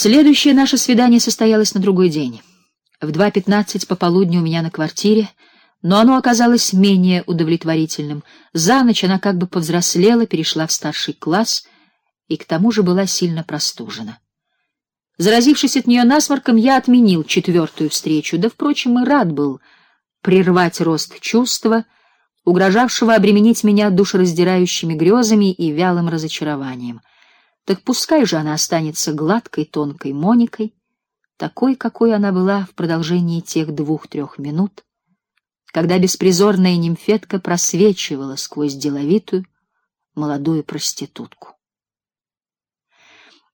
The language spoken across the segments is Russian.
Следующее наше свидание состоялось на другой день. В 2:15 пополудни у меня на квартире, но оно оказалось менее удовлетворительным. За ночь она как бы повзрослела, перешла в старший класс и к тому же была сильно простужена. Заразившись от нее насморком, я отменил четвертую встречу, да впрочем и рад был прервать рост чувства, угрожавшего обременить меня душераздирающими грезами и вялым разочарованием. Так пускай же она останется гладкой, тонкой Моникой, такой, какой она была в продолжении тех двух-трех минут, когда беспризорная нимфетка просвечивала сквозь деловитую молодую проститутку.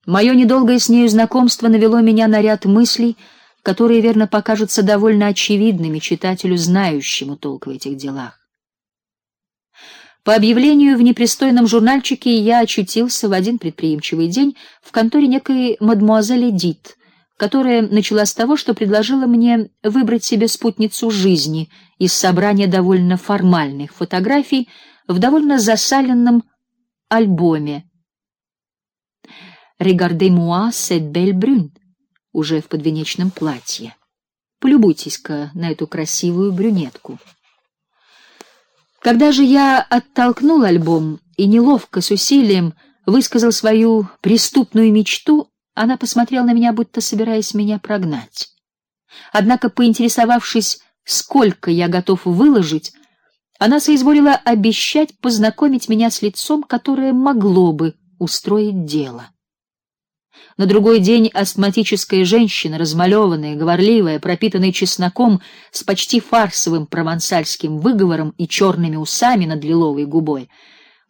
Мое недолгое с нею знакомство навело меня на ряд мыслей, которые верно покажутся довольно очевидными читателю, знающему толк в этих делах. По объявлению в непристойном журнальчике я очутился в один предприимчивый день в конторе некой мадмуазель Эдит, которая начала с того, что предложила мне выбрать себе спутницу жизни из собрания довольно формальных фотографий в довольно засаленном альбоме Regardez-moi cette belle brune, уже в подвенечном платье. Полюбуйтесь-ка на эту красивую брюнетку. Когда же я оттолкнул альбом и неловко с усилием высказал свою преступную мечту, она посмотрела на меня, будто собираясь меня прогнать. Однако, поинтересовавшись, сколько я готов выложить, она соизволила обещать познакомить меня с лицом, которое могло бы устроить дело. На другой день астматическая женщина, размалеванная, говорливая, пропитанная чесноком, с почти фарсовым провансальским выговором и черными усами над лиловой губой,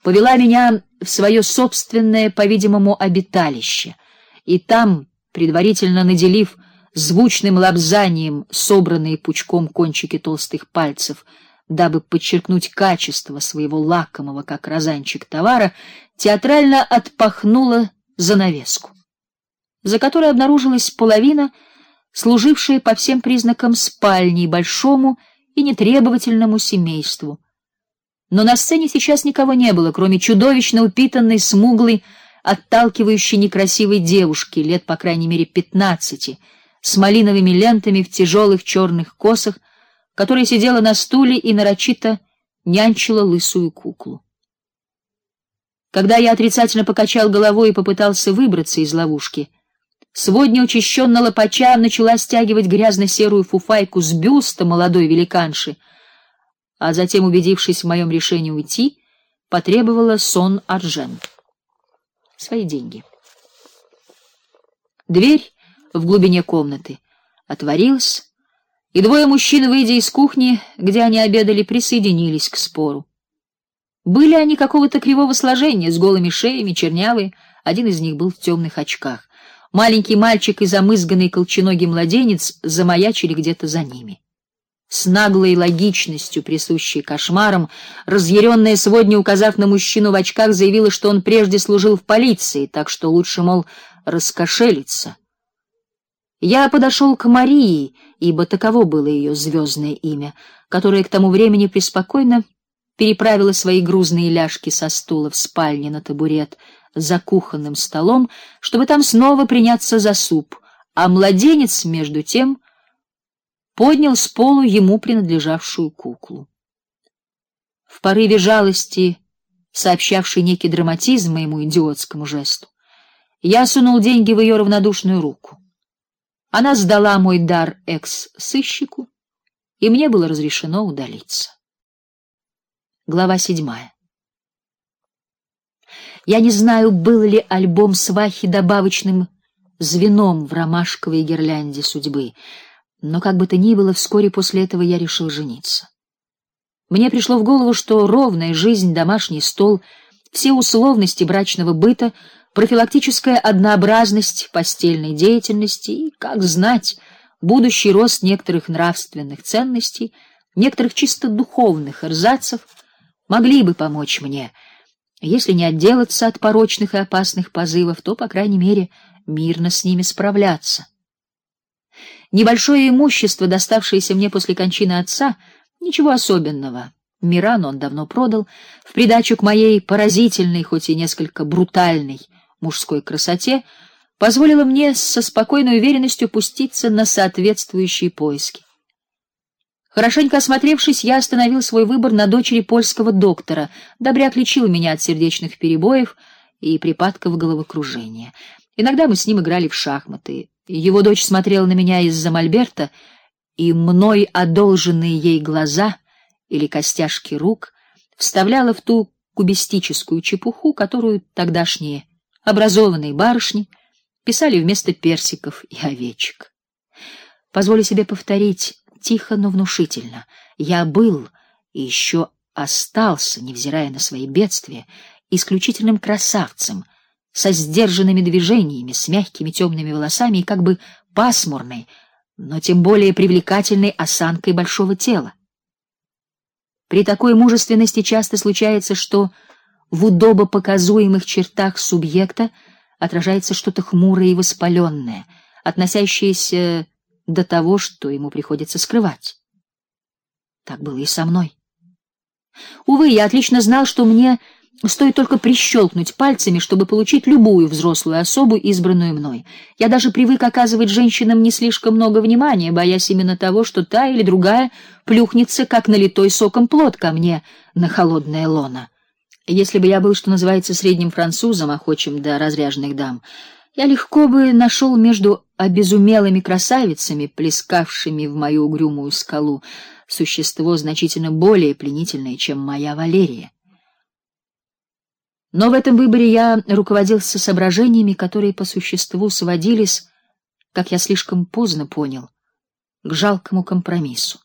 повела меня в свое собственное, по-видимому, обиталище. И там, предварительно наделив звучным лобзанием собранные пучком кончики толстых пальцев, дабы подчеркнуть качество своего лакомого, как розанчик товара, театрально отпахнула занавеску за которой обнаружилась половина, служившая по всем признакам спальней большому и нетребовательному семейству. Но на сцене сейчас никого не было, кроме чудовищно упитанной, смуглой, отталкивающей некрасивой девушки лет по крайней мере пятнадцати, с малиновыми лентами в тяжелых черных косах, которая сидела на стуле и нарочито нянчила лысую куклу. Когда я отрицательно покачал головой и попытался выбраться из ловушки, Сводня учащенно лопача начала стягивать грязно-серую фуфайку с бюста молодой великанши, а затем, убедившись в моем решении уйти, потребовала сон аржен. Свои деньги. Дверь в глубине комнаты отворилась, и двое мужчин, выйдя из кухни, где они обедали, присоединились к спору. Были они какого-то кривого сложения, с голыми шеями, чернявые, один из них был в темных очках. Маленький мальчик и замызганный колченогий младенец замаячили где-то за ними. С наглой логичностью, присущей кошмарам, разъяренная сегодня, указав на мужчину в очках, заявила, что он прежде служил в полиции, так что лучше, мол, раскошелиться. Я подошел к Марии, ибо таково было ее звездное имя, которое к тому времени преспокойно переправила свои грузные ляжки со стула в спальне на табурет за кухонным столом, чтобы там снова приняться за суп, а младенец между тем поднял с полу ему принадлежавшую куклу. В порыве жалости, сообщавшей некий драматизм моему идиотскому жесту, я сунул деньги в ее равнодушную руку. Она сдала мой дар экс-сыщику, и мне было разрешено удалиться. Глава седьмая. Я не знаю, был ли альбом свахи добавочным звеном в ромашковой гирлянде судьбы, но как бы то ни было, вскоре после этого я решил жениться. Мне пришло в голову, что ровная жизнь, домашний стол, все условности брачного быта, профилактическая однообразность постельной деятельности и, как знать, будущий рост некоторых нравственных ценностей, некоторых чисто духовных эрзацев могли бы помочь мне если не отделаться от порочных и опасных позывов, то, по крайней мере, мирно с ними справляться. Небольшое имущество, доставшееся мне после кончины отца, ничего особенного. Миран он давно продал в придачу к моей поразительной, хоть и несколько брутальной мужской красоте, позволило мне со спокойной уверенностью пуститься на соответствующие поиски. Хорошенько осмотревшись, я остановил свой выбор на дочери польского доктора. Добряк лечил меня от сердечных перебоев и припадков головокружения. Иногда мы с ним играли в шахматы. Его дочь смотрела на меня из-за мольберта, и мной одолженные ей глаза или костяшки рук вставляла в ту кубистическую чепуху, которую тогдашние образованные барышни писали вместо персиков и овечек. Позволю себе повторить тихо, но внушительно: я был и еще остался, невзирая на свои бедствия, исключительным красавцем со сдержанными движениями, с мягкими темными волосами и как бы пасмурной, но тем более привлекательной осанкой большого тела. При такой мужественности часто случается, что в удобо показуемых чертах субъекта отражается что-то хмурое и воспаленное, относящееся до того, что ему приходится скрывать. Так было и со мной. Увы, я отлично знал, что мне Стоит только прищелкнуть пальцами, чтобы получить любую взрослую особу, избранную мной. Я даже привык оказывать женщинам не слишком много внимания, боясь именно того, что та или другая плюхнется, как налитой соком плод ко мне на холодное лоно. Если бы я был, что называется, средним французом, охочим до разряженных дам, я легко бы нашел между обезумелыми красавицами, плескавшими в мою угрюмую скалу, существо значительно более пленительное, чем моя Валерия. Но в этом выборе я руководился соображениями, которые по существу сводились, как я слишком поздно понял, к жалкому компромиссу.